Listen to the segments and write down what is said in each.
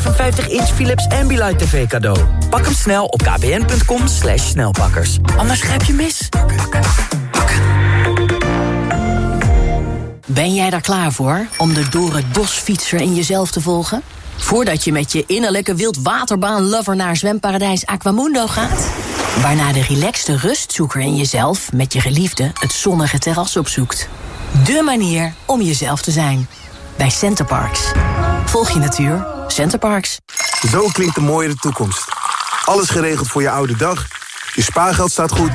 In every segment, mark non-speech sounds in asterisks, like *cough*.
55-inch Philips Ambilight TV cadeau. Pak hem snel op kbn.com slash snelpakkers. Anders grijp je mis. Ben jij daar klaar voor om de door het bos fietser in jezelf te volgen? Voordat je met je innerlijke wildwaterbaan-lover naar zwemparadijs Aquamundo gaat? Waarna de relaxte rustzoeker in jezelf met je geliefde het zonnige terras opzoekt. De manier om jezelf te zijn. Bij Centerparks. Volg je natuur. Centerparks. Zo klinkt de mooiere toekomst. Alles geregeld voor je oude dag. Je spaargeld staat goed.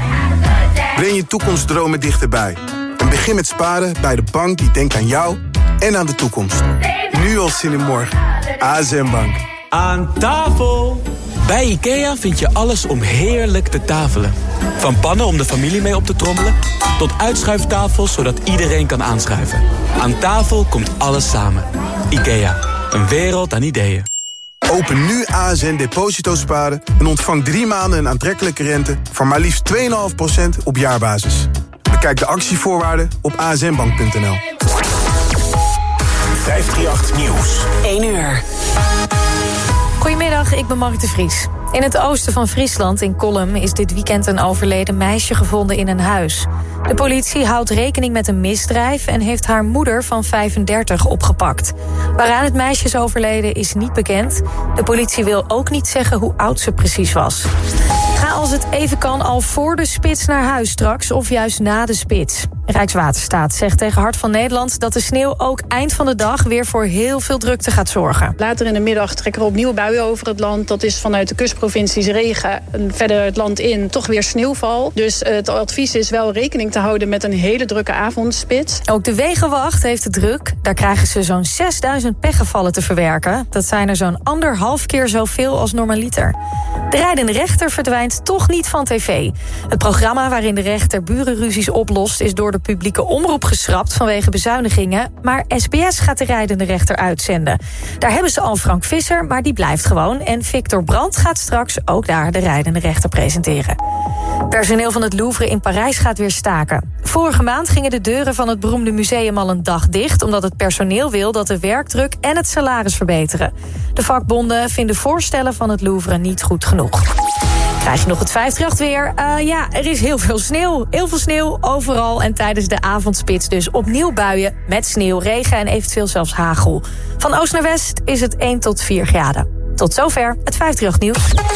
Breng je toekomstdromen dichterbij. En begin met sparen bij de bank die denkt aan jou en aan de toekomst. Nu al zin in morgen. ASM Bank. Aan tafel! Bij IKEA vind je alles om heerlijk te tafelen. Van pannen om de familie mee op te trommelen... tot uitschuiftafels zodat iedereen kan aanschuiven. Aan tafel komt alles samen. IKEA, een wereld aan ideeën. Open nu ASN Deposito Sparen en ontvang drie maanden een aantrekkelijke rente... van maar liefst 2,5% op jaarbasis. Bekijk de actievoorwaarden op asnbank.nl. 538 Nieuws. 1 uur. Goedemiddag, ik ben Mark de Vries. In het oosten van Friesland, in Kolm, is dit weekend een overleden meisje gevonden in een huis. De politie houdt rekening met een misdrijf en heeft haar moeder van 35 opgepakt. Waaraan het meisje is overleden is niet bekend. De politie wil ook niet zeggen hoe oud ze precies was. Ga als het even kan al voor de spits naar huis straks of juist na de spits. Rijkswaterstaat zegt tegen Hart van Nederland dat de sneeuw ook eind van de dag weer voor heel veel drukte gaat zorgen. Later in de middag trekken er opnieuw buien over het land. Dat is vanuit de kustprovincies regen en verder het land in toch weer sneeuwval. Dus het advies is wel rekening te houden met een hele drukke avondspits. Ook de Wegenwacht heeft het druk. Daar krijgen ze zo'n 6000 pechgevallen te verwerken. Dat zijn er zo'n anderhalf keer zoveel als normaliter. De rijdende rechter verdwijnt toch niet van tv. Het programma waarin de rechter burenruzies oplost... is door de publieke omroep geschrapt vanwege bezuinigingen... maar SBS gaat de rijdende rechter uitzenden. Daar hebben ze al Frank Visser, maar die blijft gewoon... en Victor Brandt gaat straks ook daar de rijdende rechter presenteren. Personeel van het Louvre in Parijs gaat weer staken. Vorige maand gingen de deuren van het beroemde museum al een dag dicht... omdat het personeel wil dat de werkdruk en het salaris verbeteren. De vakbonden vinden voorstellen van het Louvre niet goed genoeg. Krijg je nog het 538 weer? Uh, ja, er is heel veel sneeuw. Heel veel sneeuw overal en tijdens de avondspits dus opnieuw buien... met sneeuw, regen en eventueel zelfs hagel. Van oost naar west is het 1 tot 4 graden. Tot zover het 538 nieuws.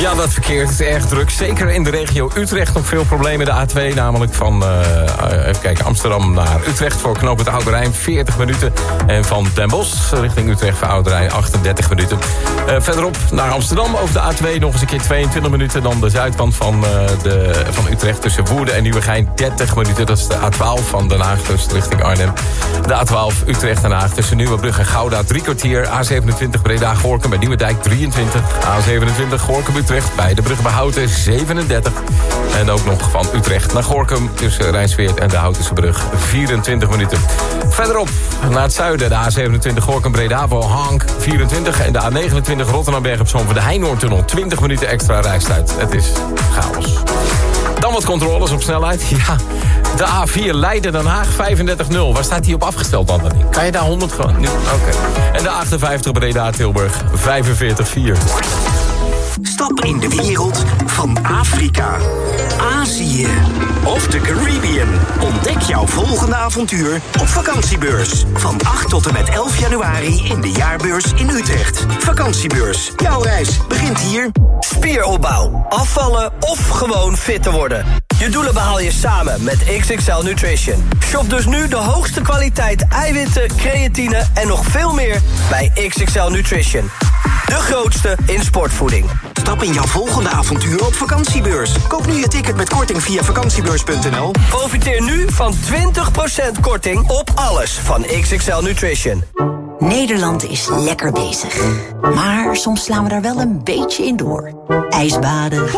Ja, dat verkeerd. Het is erg druk. Zeker in de regio Utrecht nog veel problemen. De A2 namelijk van uh, even kijken, Amsterdam naar Utrecht voor knooppunt Oude Rijn 40 minuten. En van Den Bosch richting Utrecht voor Oude Rijn 38 minuten. Uh, verderop naar Amsterdam over de A2 nog eens een keer 22 minuten. Dan de zuidkant van, de, van Utrecht tussen Woerden en Nieuwegein 30 minuten. Dat is de A12 van Den Haag dus richting Arnhem. De A12 Utrecht Den Haag tussen Nieuwebrug en Gouda drie kwartier. A27 Breda Gorkum bij Nieuwedijk 23. A27 Gorkum Utrecht bij de brug Houten 37. En ook nog van Utrecht naar Gorkum tussen Rijnsweert en de Houtense brug 24 minuten. Verderop naar het zuiden de A27 Gorkum Breda voor Hank 24. En de A29 Rotterdam Berg op Zoom voor de Heinoortunnel 20 minuten extra reistijd. Het is chaos. Dan wat controles op snelheid. *laughs* Ja, de A4 Leiden-Den Haag 35-0. Waar staat die op afgesteld dan? Kan je daar 100 gewoon? Oké. Okay. En de 58 Breda-Tilburg 45-4. Stap in de wereld van Afrika, Azië of de Caribbean. Ontdek jouw volgende avontuur op vakantiebeurs. Van 8 tot en met 11 januari in de jaarbeurs in Utrecht. Vakantiebeurs. Jouw reis begint hier. Spieropbouw, afvallen of gewoon fit te worden. Je doelen behaal je samen met XXL Nutrition. Shop dus nu de hoogste kwaliteit eiwitten, creatine en nog veel meer bij XXL Nutrition. De grootste in sportvoeding. Stap in jouw volgende avontuur op vakantiebeurs. Koop nu je ticket met korting via vakantiebeurs.nl. Profiteer nu van 20% korting op alles van XXL Nutrition. Nederland is lekker bezig. Maar soms slaan we daar wel een beetje in door. Ijsbaden.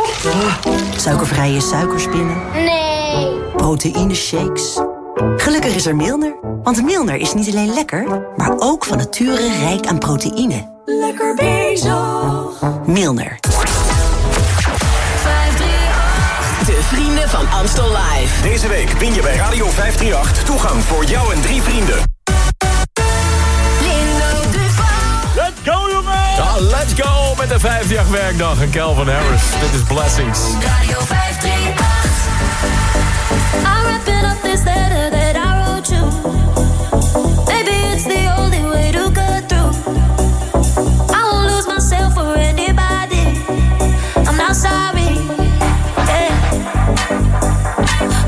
Suikervrije suikerspinnen. Nee. Proteïne shakes. Gelukkig is er Milner. Want Milner is niet alleen lekker, maar ook van nature rijk aan proteïne. Lekker bezig. Milner. De vrienden van Amstel Live. Deze week win je bij Radio 538 toegang voor jou en drie vrienden. Lindo Let's go, go met de 50 werkdag. En Calvin Harris, dit is Blessings. Radio 538. I'm wrapping up this letter that I wrote you. Maybe it's the only way to cut through. I won't lose myself for anybody. I'm not sorry. Yeah.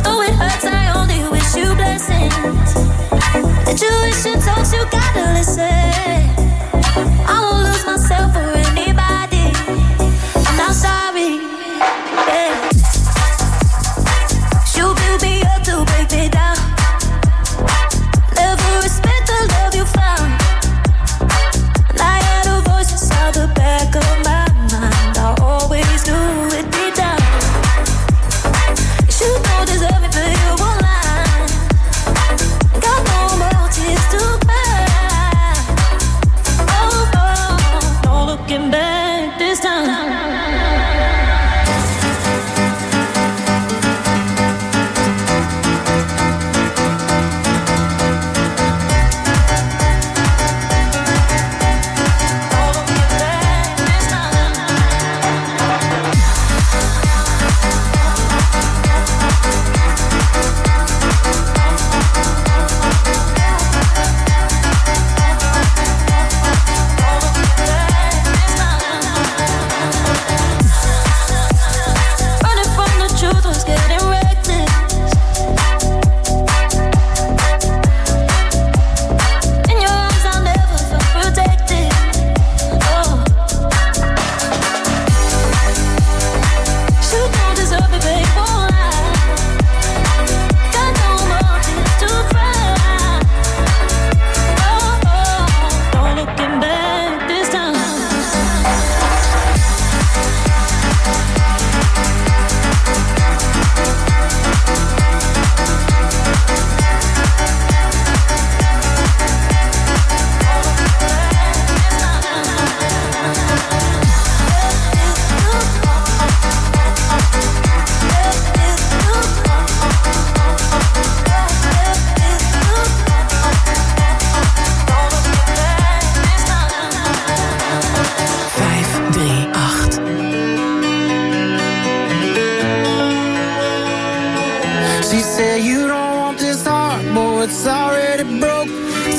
Though it hurts, I only wish you blessings. The tuition talks, you gotta listen.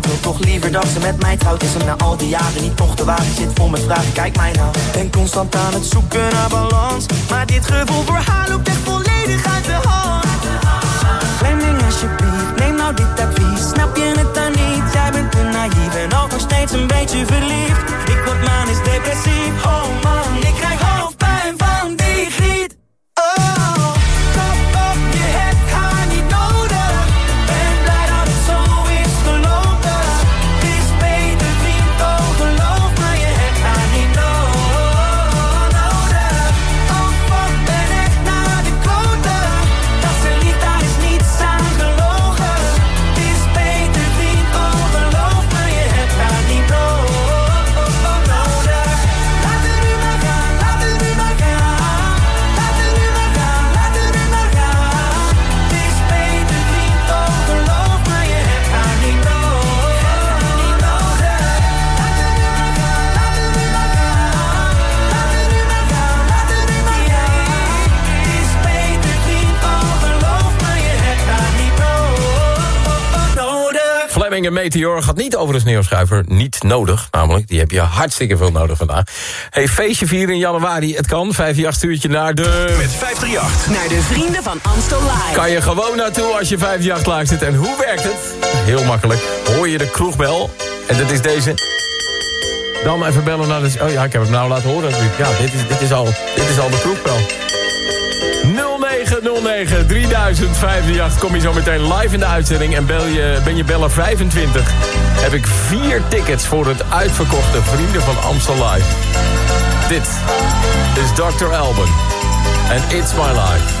Wil toch liever dat ze met mij trouwt. Is hem na al die jaren niet toch te wagen? Zit vol met vragen, kijk mij nou Ben constant aan het zoeken naar balans. Maar dit gevoel voor haar loopt echt volledig uit de hand. Fleming alsjeblieft, neem nou dit advies. Snap je het dan niet? Jij bent te naïef en ook nog steeds een beetje verliefd. Ik word manisch depressief, oh Fleming en Meteor gaat niet over de sneeuwschuiver. Niet nodig, namelijk. Die heb je hartstikke veel nodig vandaag. Hey, feestje vieren in januari. Het kan. 5 stuurtje naar de... Met 538. Naar de vrienden van Amstel Live. Kan je gewoon naartoe als je 5 luistert. En hoe werkt het? Heel makkelijk. Hoor je de kroegbel. En dat is deze. Dan even bellen naar de... Oh ja, ik heb hem nou laten horen natuurlijk. Ja, dit is, dit is, al, dit is al de kroegbel. 0909 3000 538. Kom je zo meteen live in de uitzending. En bel je, ben je beller 25. Heb ik vier tickets voor het uitverkochte Vrienden van Amstel Live. Dit is Dr. Alban. En It's My Life.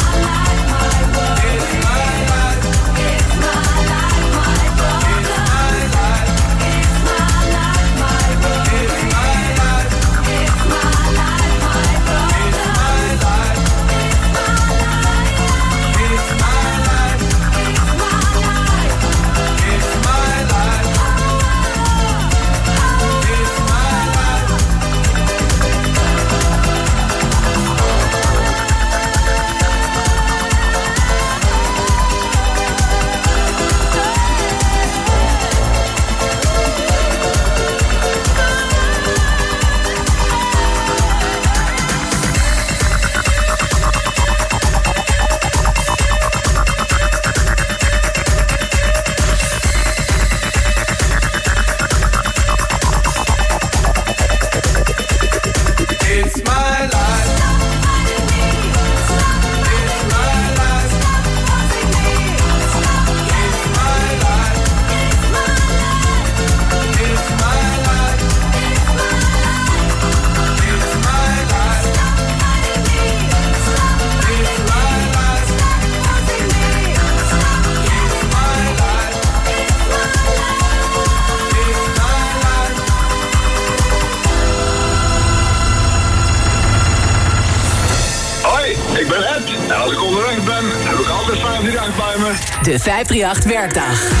538 werkdag.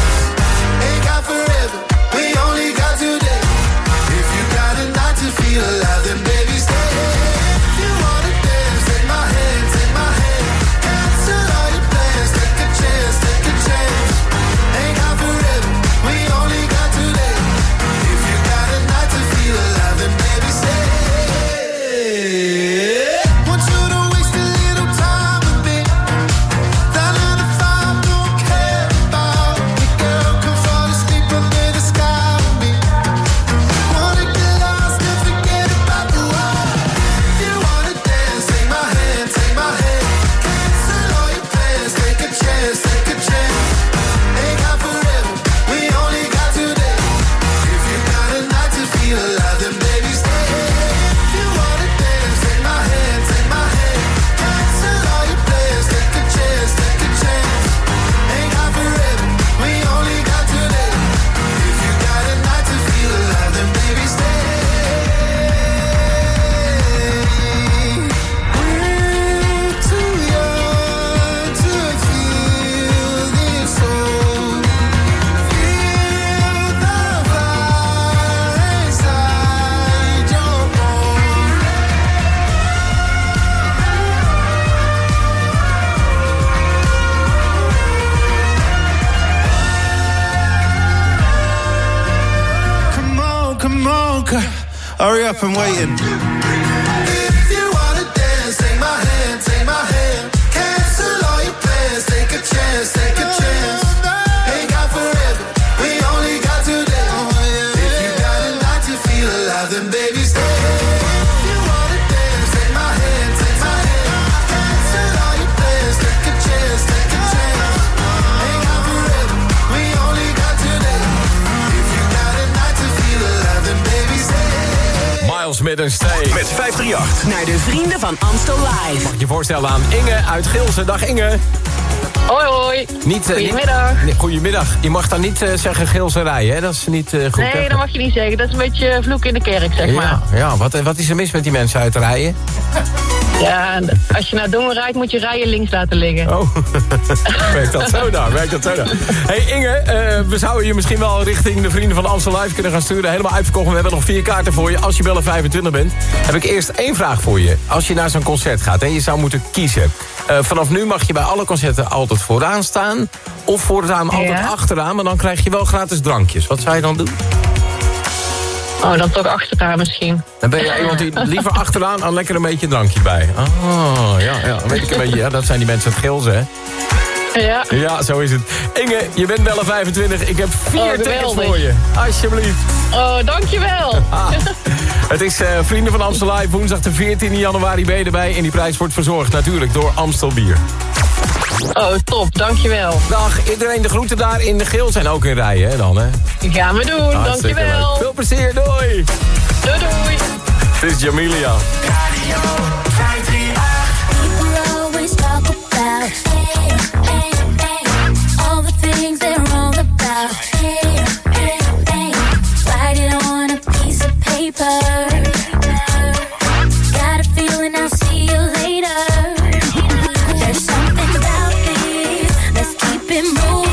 Then baby stay. Miles met een stay. Met 538. Naar de vrienden van Amstel Live. Mag ik je voorstellen aan Inge uit Gilsen. Dag Inge. Hoi, hoi. Niet, eh, Goedemiddag. niet- nee, goedemiddag. Je mag dan niet eh, zeggen Gilserij, hè? Dat is niet eh, goed. Nee, hè? dat mag je niet zeggen. Dat is een beetje vloek in de kerk, zeg maar. Ja, ja wat, wat is er mis met die mensen uit rijden? Ja, en als je naar Dongen rijdt, moet je rijden links laten liggen. Oh, *laughs* werkt dat zo nou? Werkt dat zo nou? Hey Inge, eh, we zouden je misschien wel richting de Vrienden van Amstel Live kunnen gaan sturen. Helemaal uitverkocht. We hebben nog vier kaarten voor je. Als je bellen 25 bent, heb ik eerst één vraag voor je. Als je naar zo'n concert gaat en je zou moeten kiezen. Eh, vanaf nu mag je bij alle concerten altijd vooraan staan. Of vooraan altijd Ja. achteraan. Maar dan krijg je wel gratis drankjes. Wat zou je dan doen? Oh, dan toch achteraan misschien. Dan ben je iemand die liever achteraan aan lekker een beetje een drankje bij. Oh, ja, ja. Weet ik een beetje. Ja, dat zijn die mensen uit Gilsen, hè? Ja. Ja, zo is het. Inge, je bent bellen 25. Ik heb vier Oh, tickets voor je. Alsjeblieft. Oh, dankjewel. *laughs* Ah. Het is eh, Vrienden van Amstel Live. Woensdag de 14 januari ben je erbij. En die prijs wordt verzorgd natuurlijk door Amstel Bier. Oh, top. Dankjewel. Dag, iedereen de groeten daar in de geel zijn ook in rijen, hè, dan, hè? Gaan we doen. Dankjewel. leuk. Veel plezier, doei. Doei, doei. Het is Jamilia. Let's keep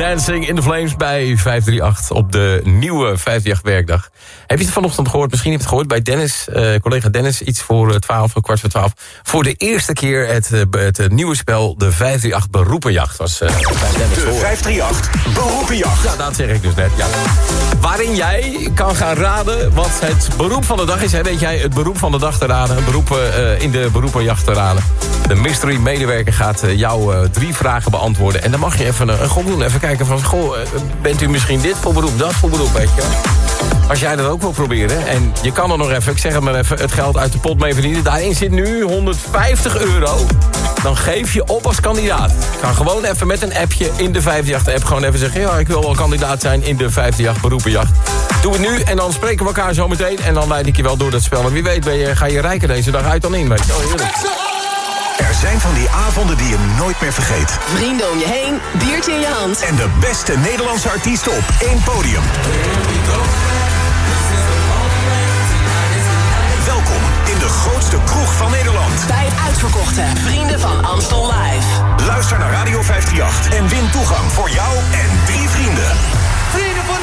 Dancing in the Flames bij 538 op de nieuwe 538 werkdag. Heb je het vanochtend gehoord? Misschien heb je het gehoord bij Dennis, uh, collega Dennis, iets voor 12, kwart voor 12. Voor de eerste keer het, het nieuwe spel, de 538 Beroepenjacht. Was, bij Dennis de 538 Beroepenjacht. Ja, dat zeg ik dus net, ja. Waarin jij kan gaan raden wat het beroep van de dag is. Hè? Weet jij het beroep van de dag te raden? Een beroep in de Beroepenjacht te raden. De mystery medewerker gaat jou drie vragen beantwoorden. En dan mag je even een, een gok doen. Even kijken van, goh, bent u misschien dit voor beroep, dat voor beroep, weet je Als jij dat ook wil proberen. En je kan er nog even, ik zeg het maar even, het geld uit de pot mee verdienen. Daarin zit nu 150 euro. Dan geef je op als kandidaat. Ga gewoon even met een appje in de 538-app gewoon even zeggen... ja, ik wil wel kandidaat zijn in de 538 beroepenjacht. Doe het nu en dan spreken we elkaar zo meteen. En dan leid ik je wel door dat spel. En wie weet ben je, ga je rijker deze dag uit dan in. Weet je. Oh. Er zijn van die avonden die je nooit meer vergeet. Vrienden om je heen, biertje in je hand. En de beste Nederlandse artiesten op één podium. Welkom in de grootste kroeg van Nederland. Bij het uitverkochte Vrienden van Amstel Live. Luister naar Radio 538 en win toegang voor jou en drie vrienden. Vrienden van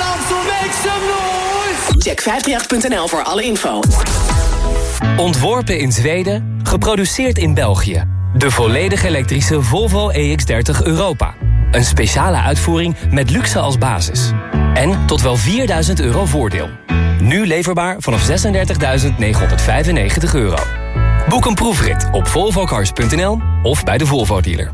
Check 538.nl voor alle info. Ontworpen in Zweden, geproduceerd in België. De volledig elektrische Volvo EX30 Europa. Een speciale uitvoering met luxe als basis. En tot wel 4000 euro voordeel. Nu leverbaar vanaf 36.995 euro. Boek een proefrit op volvocars.nl of bij de Volvo dealer.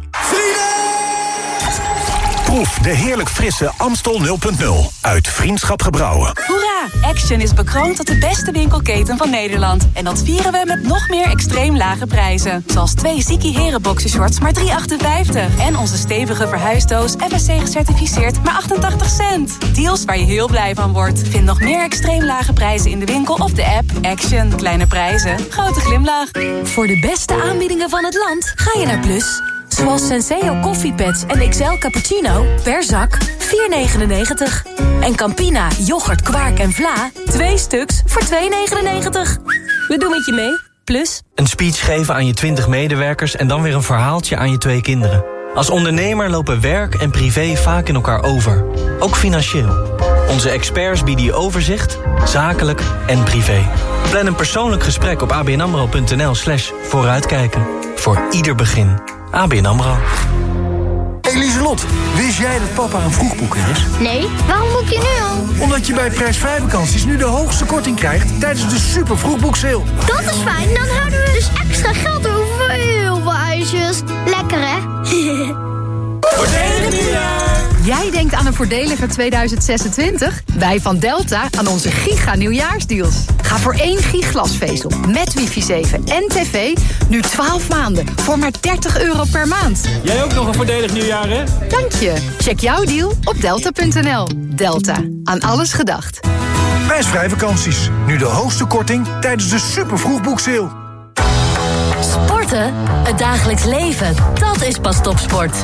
Proef de heerlijk frisse Amstel 0.0 uit Vriendschap Gebrouwen. Hoera! Action is bekroond tot de beste winkelketen van Nederland. En dat vieren we met nog meer extreem lage prijzen. Zoals twee Ziki Heren boxershorts maar 3,58. En onze stevige verhuisdoos FSC gecertificeerd maar 88 cent. Deals waar je heel blij van wordt. Vind nog meer extreem lage prijzen in de winkel of de app. Action. Kleine prijzen. Grote glimlach. Voor de beste aanbiedingen van het land ga je naar Plus. Zoals Senseo koffiepads en XL cappuccino per zak 4,99. En Campina, yoghurt, kwark en vla 2 stuks voor 2,99. We doen het je mee, Plus. Een speech geven aan je 20 medewerkers en dan weer een verhaaltje aan je twee kinderen. Als ondernemer lopen werk en privé vaak in elkaar over. Ook financieel. Onze experts bieden je overzicht, zakelijk en privé. Plan een persoonlijk gesprek op abnamro.nl slash vooruitkijken. Voor ieder begin. ABN AMRO. Eliselot, wist jij dat papa een vroegboeker is? Nee, waarom boek je nu al? Omdat je bij prijsvrij vakanties nu de hoogste korting krijgt tijdens de super vroegboekseil. Dat is fijn, dan houden we dus extra geld over voor heel veel ijsjes. Lekker hè? *laughs* Nieuwjaar! Jij denkt aan een voordeliger 2026? Wij van Delta aan onze giga nieuwjaarsdeals. Ga voor één giglasvezel met wifi 7 en tv nu 12 maanden voor maar 30 euro per maand. Jij ook nog een voordelig nieuwjaar, hè? Dank je. Check jouw deal op delta.nl. Delta. Aan alles gedacht. Prijsvrij vakanties. Nu de hoogste korting tijdens de super vroegboekseil. Sporten? Het dagelijks leven. Dat is pas topsport.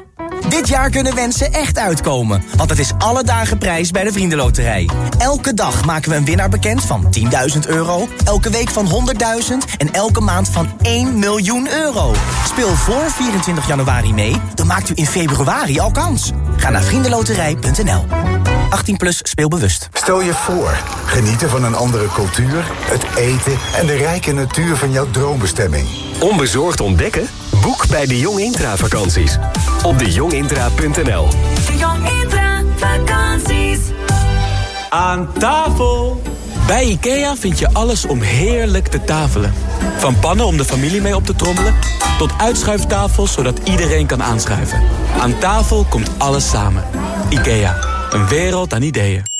Dit jaar kunnen wensen echt uitkomen, want het is alle dagen prijs bij de Vriendenloterij. Elke dag maken we een winnaar bekend van 10.000 euro, elke week van 100.000 en elke maand van 1 miljoen euro. Speel voor 24 januari mee, dan maakt u in februari al kans. Ga naar vriendenloterij.nl. 18 plus speelbewust. Stel je voor, genieten van een andere cultuur, het eten en de rijke natuur van jouw droombestemming. Onbezorgd ontdekken? Boek bij de Jong Intra vakanties. Op dejongintra.nl De Jong Intra vakanties. Aan tafel! Bij IKEA vind je alles om heerlijk te tafelen. Van pannen om de familie mee op te trommelen... tot uitschuiftafels zodat iedereen kan aanschuiven. Aan tafel komt alles samen. IKEA, een wereld aan ideeën.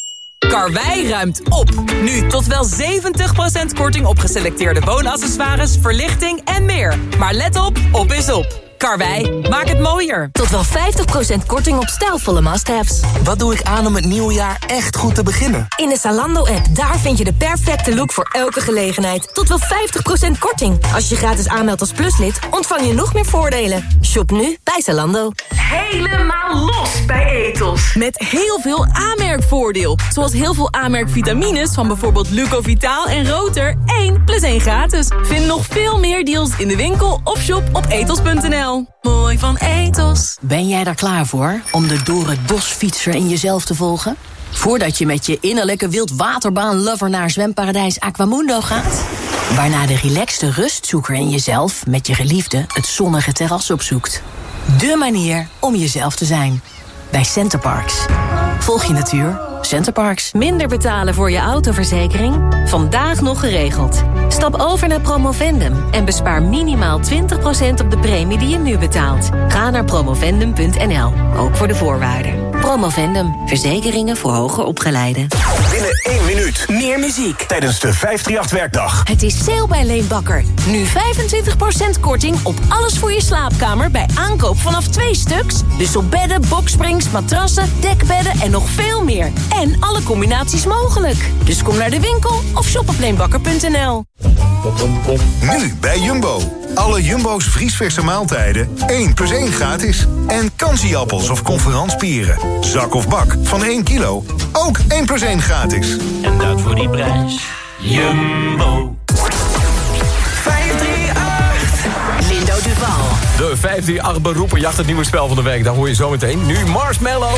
Karwei ruimt op. Nu tot wel 70% korting op geselecteerde woonaccessoires, verlichting en meer. Maar let op, op is op. Karwei, maak het mooier. Tot wel 50% korting op stijlvolle must-haves. Wat doe ik aan om het nieuwe jaar echt goed te beginnen? In de Zalando-app, daar vind je de perfecte look voor elke gelegenheid. Tot wel 50% korting. Als je gratis aanmeldt als pluslid, ontvang je nog meer voordelen. Shop nu bij Zalando. Helemaal los bij Etos. Met heel veel aanmerkvoordeel. Zoals heel veel aanmerkvitamines van bijvoorbeeld Lucovitaal en Roter. 1 plus 1 gratis. Vind nog veel meer deals in de winkel of shop op etos.nl. Mooi van Etos. Ben jij daar klaar voor om de door het bosfietser in jezelf te volgen? Voordat je met je innerlijke wildwaterbaan-lover naar zwemparadijs Aquamundo gaat? Waarna de relaxte rustzoeker in jezelf met je geliefde het zonnige terras opzoekt. De manier om jezelf te zijn. Bij Centerparks. Volg je natuur. Centerparks. Minder betalen voor je autoverzekering? Vandaag nog geregeld. Stap over naar Promovendum en bespaar minimaal 20% op de premie die je nu betaalt. Ga naar promovendum.nl, ook voor de voorwaarden. Promovendum, verzekeringen voor hoger opgeleiden. Binnen één minuut meer muziek tijdens de 538-werkdag. Het is sale bij Leenbakker. Nu 25% korting op alles voor je slaapkamer bij aankoop vanaf twee stuks. Dus op bedden, boksprings, matrassen, dekbedden en nog veel meer. En alle combinaties mogelijk. Dus kom naar de winkel of shop op leenbakker.nl. Nu bij Jumbo. Alle Jumbo's vriesverse maaltijden 1 plus 1 gratis. En kansieappels of conferanspieren. Zak of bak van 1 kilo. Ook 1 plus 1 gratis. En dat voor die prijs. Jumbo. 538. Lindo Duval. De 538 beroepenjacht, het nieuwe spel van de week. Daar hoor je zo meteen. Nu Marshmallow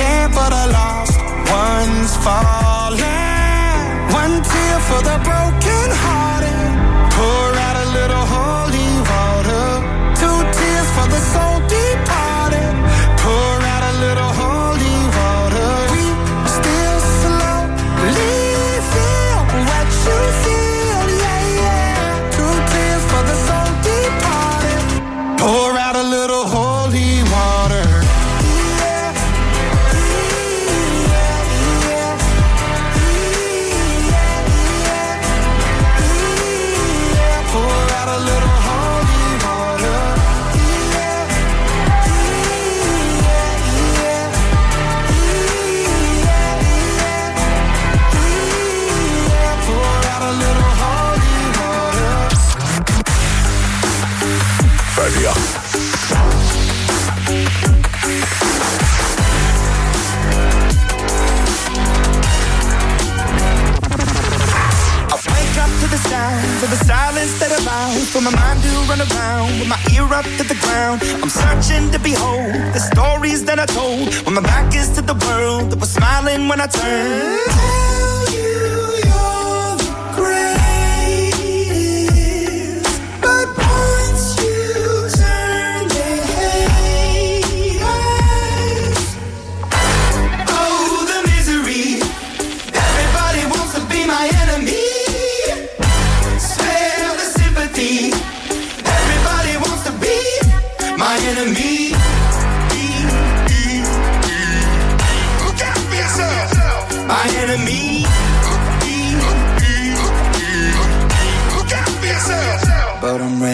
can for the lost ones falling. One tear for the broken hearted. For the sound, to the silence that allows, for my mind to run around with my ear up to the ground. I'm searching to behold the stories that I told when my back is to the world that was smiling when I turned. Tell you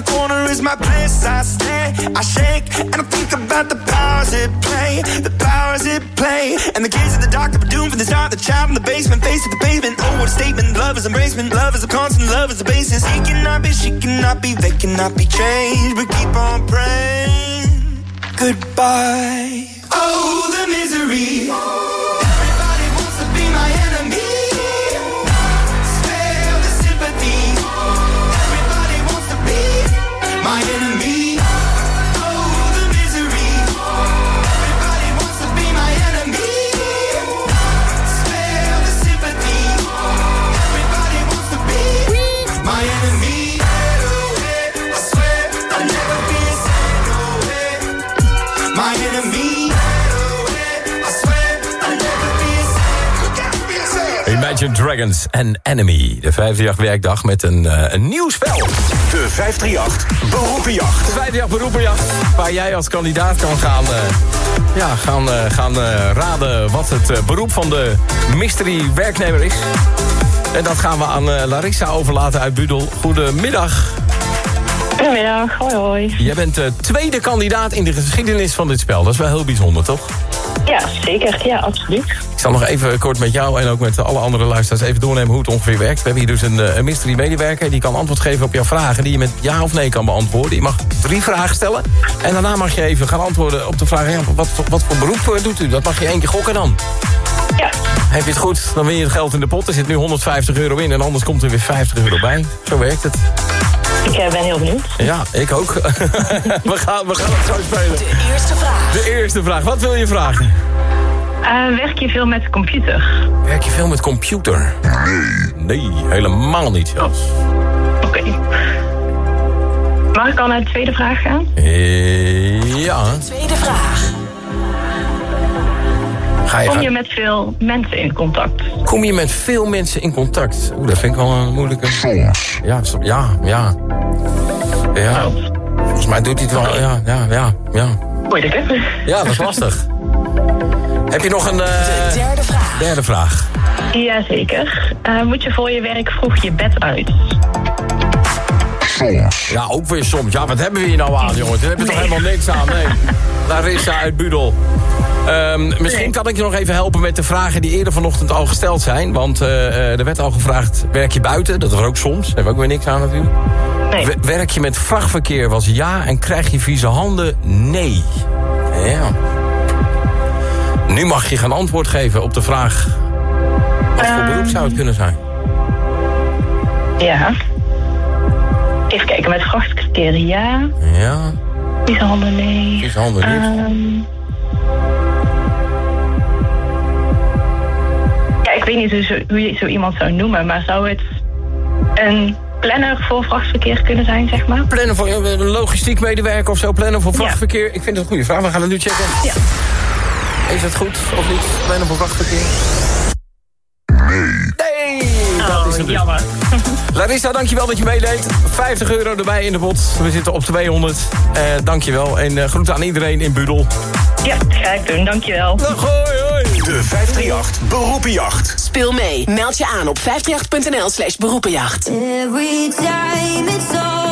The corner is my place. I stay, I shake, and I think about the powers it play, the powers it play. And the kids in the that were doomed from the start. The child in the basement, face at the pavement. Oh, what a statement! Love is embracement. Love is a constant. Love is a basis. He cannot be, she cannot be, they cannot be changed. But keep on praying. Goodbye. Oh, the misery. Imagine Dragons en Enemy. De 58 werkdag met een, eh, een nieuw spel. De 538 Beroepenjacht. De 58 beroepenjacht. Waar jij als kandidaat kan gaan, eh, ja, gaan, eh, gaan eh, raden wat het eh, beroep van de mystery werknemer is. En dat gaan we aan eh, Larissa overlaten uit Budel. Goedemiddag. Goedemiddag, hoi hoi. Jij bent de tweede kandidaat in de geschiedenis van dit spel. Dat is wel heel bijzonder, toch? Ja, zeker. Ja, absoluut. Ik zal nog even kort met jou en ook met alle andere luisteraars even doornemen hoe het ongeveer werkt. We hebben hier dus een, eh, een mystery medewerker die kan antwoord geven op jouw vragen die je met ja of nee kan beantwoorden. Je mag drie vragen stellen en daarna mag je even gaan antwoorden op de vraag ja, wat, voor- wat voor beroep eh, doet u? Dat mag je één keer gokken dan. Ja. Heb je het goed, dan win je het geld in de pot. Er zit nu 150 euro in en anders komt er weer 50 euro bij. Zo werkt het. Ik eh, ben heel benieuwd. Ja, ik ook. *laughs* we, gaan, we gaan het zo spelen. De eerste vraag. De eerste vraag. Wat wil je vragen? Eh, werk je veel met computer? Werk je veel met computer? Nee. Nee, helemaal niet zelfs. Oké. Mag ik al naar de tweede vraag gaan? Eh, ja. Tweede vraag. Ga je Kom gaan- je met veel mensen in contact? Kom je met veel mensen in contact? Oeh, dat vind ik wel een moeilijke. Soms. Ja, ja, ja. Ja. Volgens mij doet hij het wel. Ja, ja, ja, ja. Moeilijk, hè? Ja, dat is lastig. *laughs* Heb je nog een... eh, derde vraag. Derde vraag. Jazeker. Eh moet je voor je werk vroeg je bed uit? Soms. Ja, ook weer soms. Ja, wat hebben we hier nou aan, jongens? Daar heb je toch helemaal niks aan, nee. *laughs* Larissa uit Budel. Ehm, misschien kan ik je nog even helpen met de vragen die eerder vanochtend al gesteld zijn. Want eh, eh, er werd al gevraagd, werk je buiten? Dat was ook soms. Daar hebben we ook weer niks aan natuurlijk. W- Werk je met vrachtverkeer was ja en krijg je vieze handen? Nee. Ja. Nu mag je gaan antwoord geven op de vraag... wat voor beroep zou het kunnen zijn? Ja. Even kijken, met vrachtverkeer ja. Ja, Vieze handen nee. vieze handen niet. Ehm, ja, ik weet niet hoe, hoe je zo iemand zou noemen, maar zou het een planner voor vrachtverkeer kunnen zijn, zeg maar? Plannen voor een logistiek medewerker of zo, plannen voor vrachtverkeer. Ik vind het een goede vraag, we gaan het nu checken. Ja. Is het goed of niet, plannen voor vrachtverkeer? Larissa, dankjewel dat je meedeed. 50 euro erbij in de pot. We zitten op 200. Eh dankjewel. En eh groeten aan iedereen in Budel. Ja, ga ik doen, dankjewel. Hoi, hoi. De 538 Beroepenjacht. Speel mee. Meld je aan op 538.nl slash beroepenjacht. Every time it's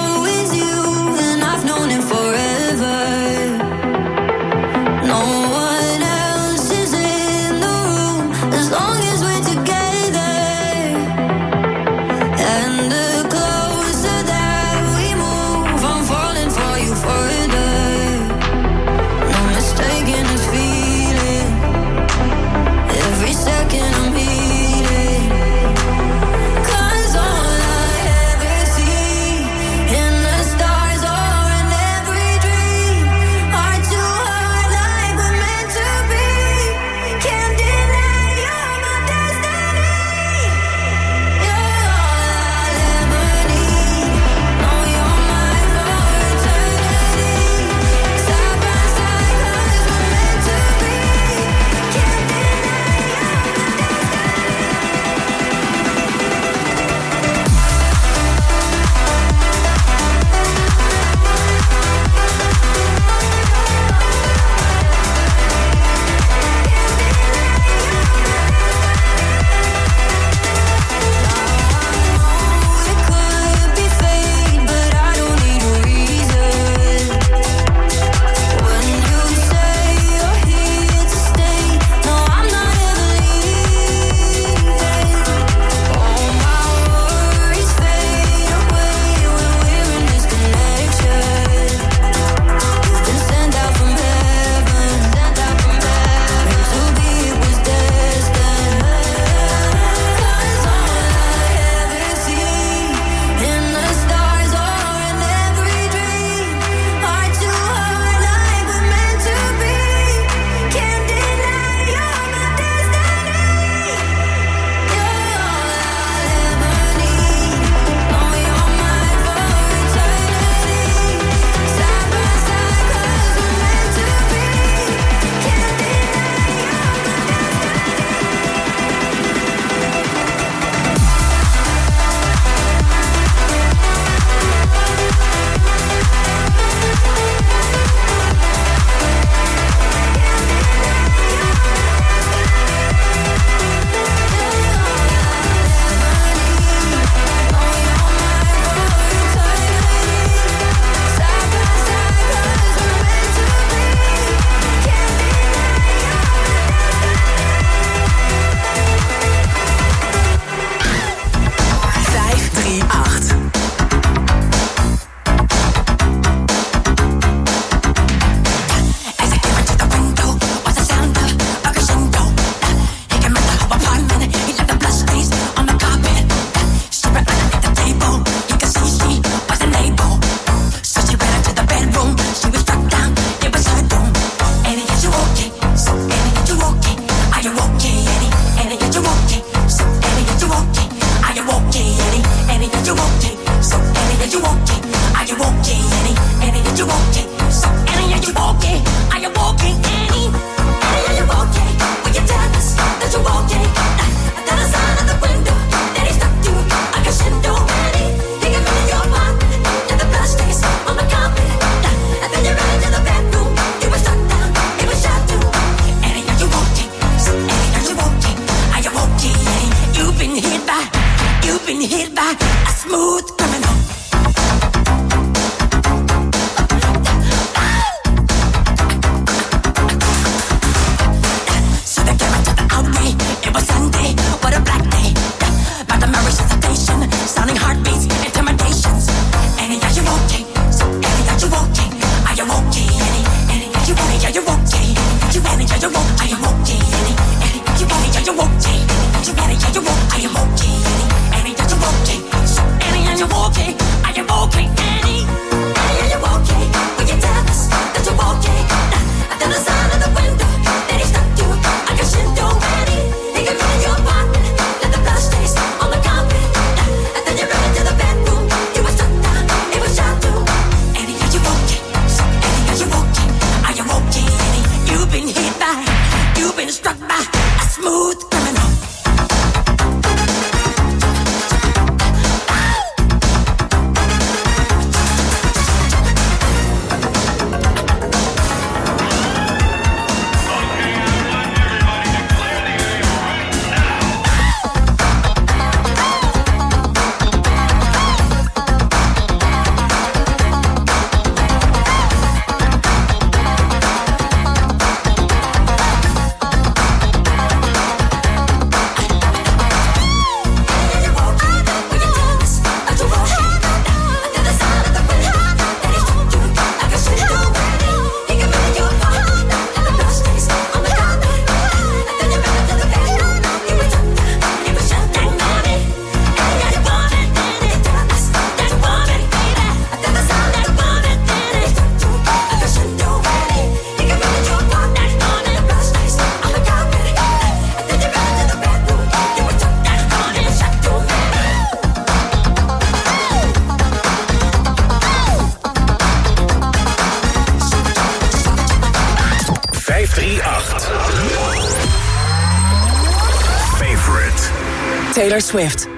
Taylor Swift.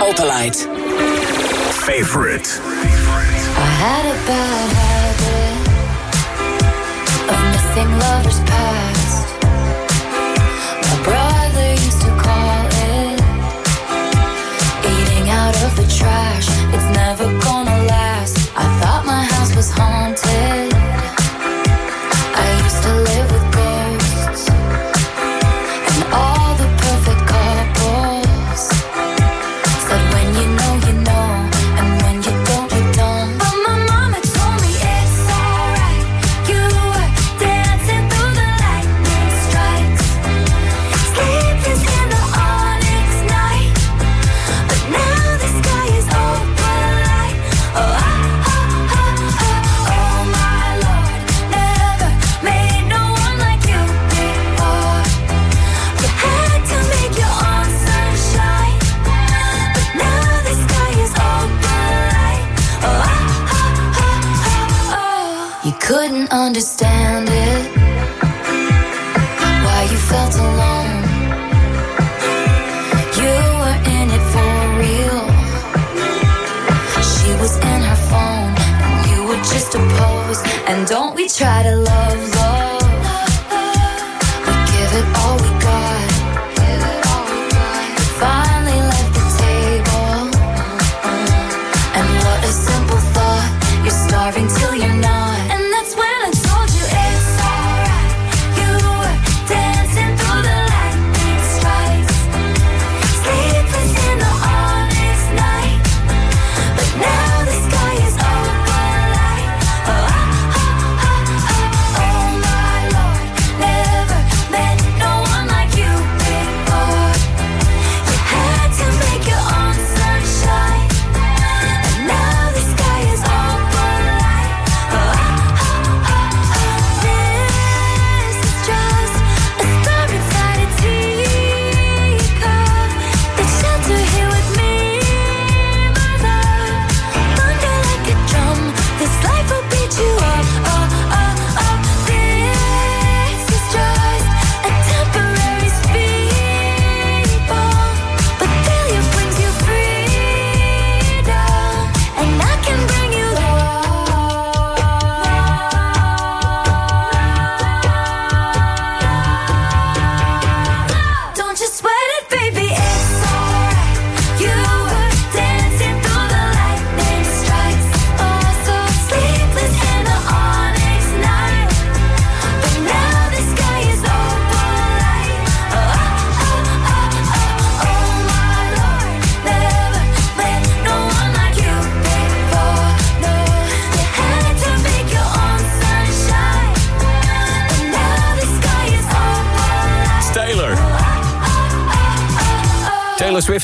Opalite. Favorite. I had a bad habit of missing lovers' past. until you're not.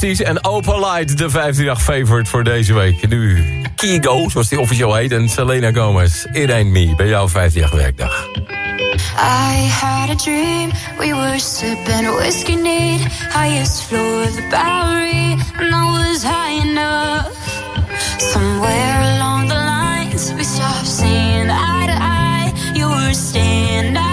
Swifties en Open Light, de 538 favorite voor deze week. Nu Kigo, zoals die officieel heet, en Selena Gomez. It Ain't Me, bij jouw 58 werkdag. I had a dream, we were sipping whiskey neat, highest floor of the Bowery, and I was high enough. Somewhere along the lines, we stopped seeing eye to eye. You were staying out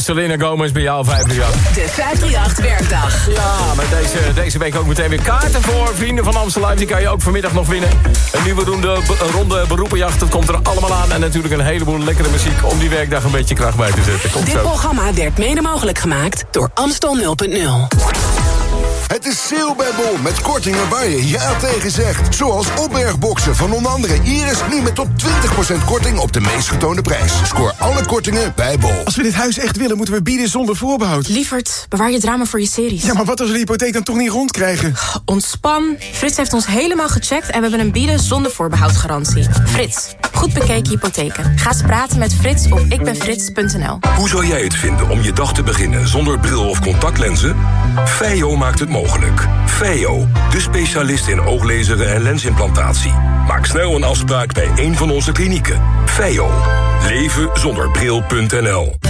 Selena Gomez bij jou 538. De 538 werkdag. Ja, met deze, deze week ook meteen weer kaarten voor Vrienden van Amstel Live. Die kan je ook vanmiddag nog winnen. Een nieuwe ronde, be- ronde beroepenjacht, dat komt er allemaal aan. En natuurlijk een heleboel lekkere muziek om die werkdag een beetje kracht bij te zetten. Komt Dit zo. programma werd mede mogelijk gemaakt door Amstel 0.0. Het is sale bij Bol met kortingen waar je ja tegen zegt. Zoals opbergboxen van onder andere Iris nu met tot 20% korting op de meest getoonde prijs. Scoor alle kortingen bij Bol. Als we dit huis echt willen, moeten we bieden zonder voorbehoud. Lievert, bewaar je drama voor je series. Ja, maar wat als we de hypotheek dan toch niet rondkrijgen? Ontspan. Frits heeft ons helemaal gecheckt en we hebben een bieden zonder voorbehoud garantie. Frits, goed bekeken hypotheken. Ga eens praten met Frits op ikbenfrits.nl. Hoe zou jij het vinden om je dag te beginnen zonder bril of contactlenzen? Feio maakt het mogelijk. Feio, de specialist in ooglezeren en lensimplantatie. Maak snel een afspraak bij een van onze klinieken. Feio, leven zonder bril.nl.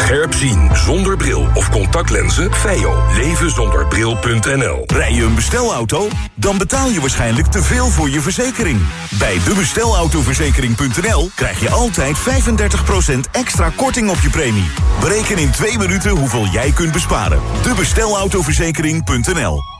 Scherp zien zonder bril of contactlenzen. Feio, leven zonder bril.nl. Rij je een bestelauto? Dan betaal je waarschijnlijk te veel voor je verzekering. Bij debestelautoverzekering.nl krijg je altijd 35% extra korting op je premie. Bereken in twee minuten hoeveel jij kunt besparen. Debestelautoverzekering.nl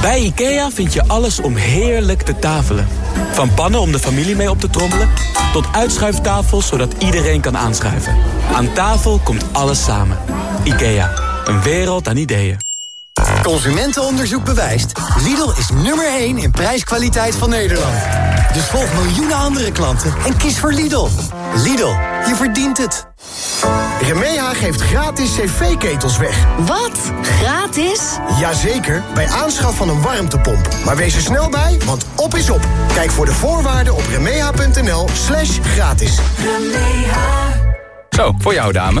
Bij IKEA vind je alles om heerlijk te tafelen. Van pannen om de familie mee op te trommelen... tot uitschuiftafels zodat iedereen kan aanschuiven. Aan tafel komt alles samen. IKEA, een wereld aan ideeën. Consumentenonderzoek bewijst. Lidl is nummer 1 in prijskwaliteit van Nederland. Dus volg miljoenen andere klanten en kies voor Lidl. Lidl, je verdient het. Remeha geeft gratis cv-ketels weg. Wat? Gratis? Jazeker, bij aanschaf van een warmtepomp. Maar wees er snel bij, want op is op. Kijk voor de voorwaarden op remeha.nl slash gratis. Zo, voor jou dame.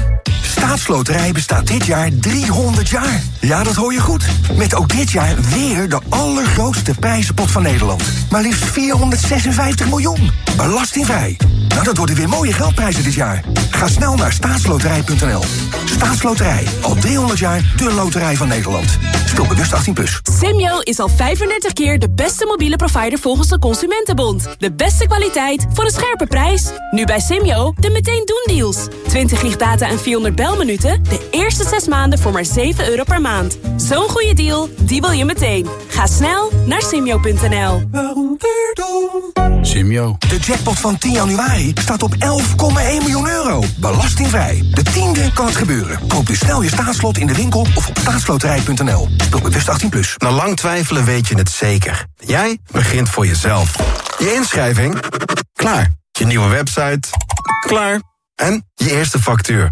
Staatsloterij bestaat dit jaar 300 jaar. Ja, dat hoor je goed. Met ook dit jaar weer de allergrootste prijzenpot van Nederland. Maar liefst 456 miljoen. Belastingvrij. Nou, dat worden weer mooie geldprijzen dit jaar. Ga snel naar staatsloterij.nl. Staatsloterij. Al 300 jaar de loterij van Nederland. Speel bewust 18+. Plus. Simyo is al 35 keer de beste mobiele provider volgens de Consumentenbond. De beste kwaliteit voor een scherpe prijs. Nu bij Simyo de meteen doen deals. 20 gig data en 400 belminuten. De eerste 6 maanden voor maar 7 euro per maand. Zo'n goede deal, die wil je meteen. Ga snel naar simyo.nl. Simio. De jackpot van 10 januari staat op 11,1 miljoen euro. Belastingvrij. De tiende kan het gebeuren. Koop dus snel je staatslot in de winkel of op staatsloterij.nl. Speel bewust 18+. Plus. Na lang twijfelen weet je het zeker. Jij begint voor jezelf. Je inschrijving? Klaar. Je nieuwe website? Klaar. En je eerste factuur?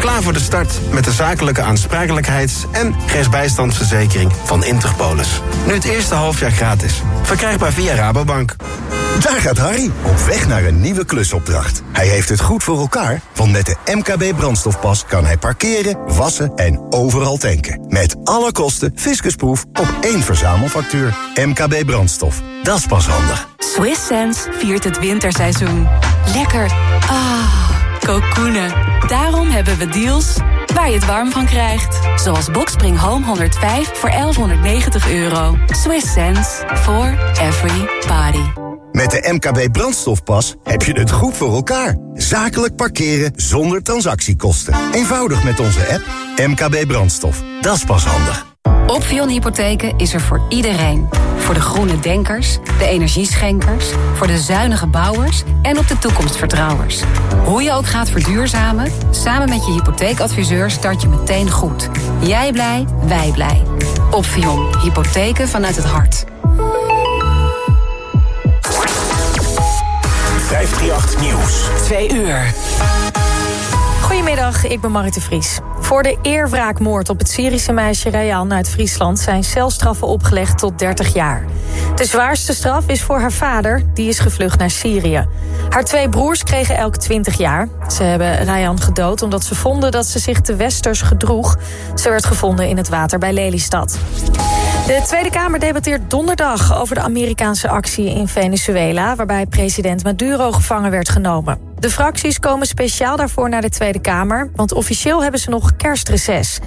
Klaar voor de start met de zakelijke aansprakelijkheids- en rechtsbijstandsverzekering van Interpolis. Nu het eerste halfjaar gratis. Verkrijgbaar via Rabobank. Daar gaat Harry, op weg naar een nieuwe klusopdracht. Hij heeft het goed voor elkaar, want met de MKB brandstofpas kan hij parkeren, wassen en overal tanken. Met alle kosten fiscusproef op één verzamelfactuur. MKB brandstof, dat is pas handig. Swiss Sense viert het winterseizoen. Lekker. Ah, kokoenen. Daarom hebben we deals waar je het warm van krijgt. Zoals Boxspring Home 105 voor 1190 euro. Swiss sense for every body. Met de MKB brandstofpas heb je het goed voor elkaar. Zakelijk parkeren zonder transactiekosten. Eenvoudig met onze app MKB brandstof. Dat is pas handig. Opvion Hypotheken is er voor iedereen. Voor de groene denkers, de energieschenkers, voor de zuinige bouwers en op de toekomstvertrouwers. Hoe je ook gaat verduurzamen, samen met je hypotheekadviseur start je meteen goed. Jij blij, wij blij. Opvion Hypotheken vanuit het hart. 538 Nieuws. 2 uur. Goedemiddag, ik ben Marit de Vries. Voor de eerwraakmoord op het Syrische meisje Rayan uit Friesland... zijn celstraffen opgelegd tot 30 jaar. De zwaarste straf is voor haar vader, die is gevlucht naar Syrië. Haar twee broers kregen elk 20 jaar. Ze hebben Rayan gedood omdat ze vonden dat ze zich te westers gedroeg. Ze werd gevonden in het water bij Lelystad. De Tweede Kamer debatteert donderdag over de Amerikaanse actie in Venezuela... waarbij president Maduro gevangen werd genomen. De fracties komen speciaal daarvoor naar de Tweede Kamer... want officieel hebben ze nog kerstreces.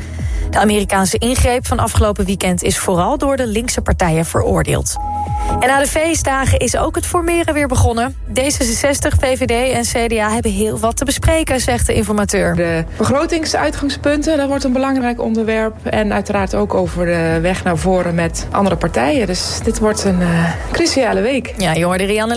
De Amerikaanse ingreep van afgelopen weekend... is vooral door de linkse partijen veroordeeld. En na de feestdagen is ook het formeren weer begonnen. D66, VVD en CDA hebben heel wat te bespreken, zegt de informateur. De begrotingsuitgangspunten, dat wordt een belangrijk onderwerp. En uiteraard ook over de weg naar voren met andere partijen. Dus dit wordt een uh, cruciale week. Ja, je hoorde Rianne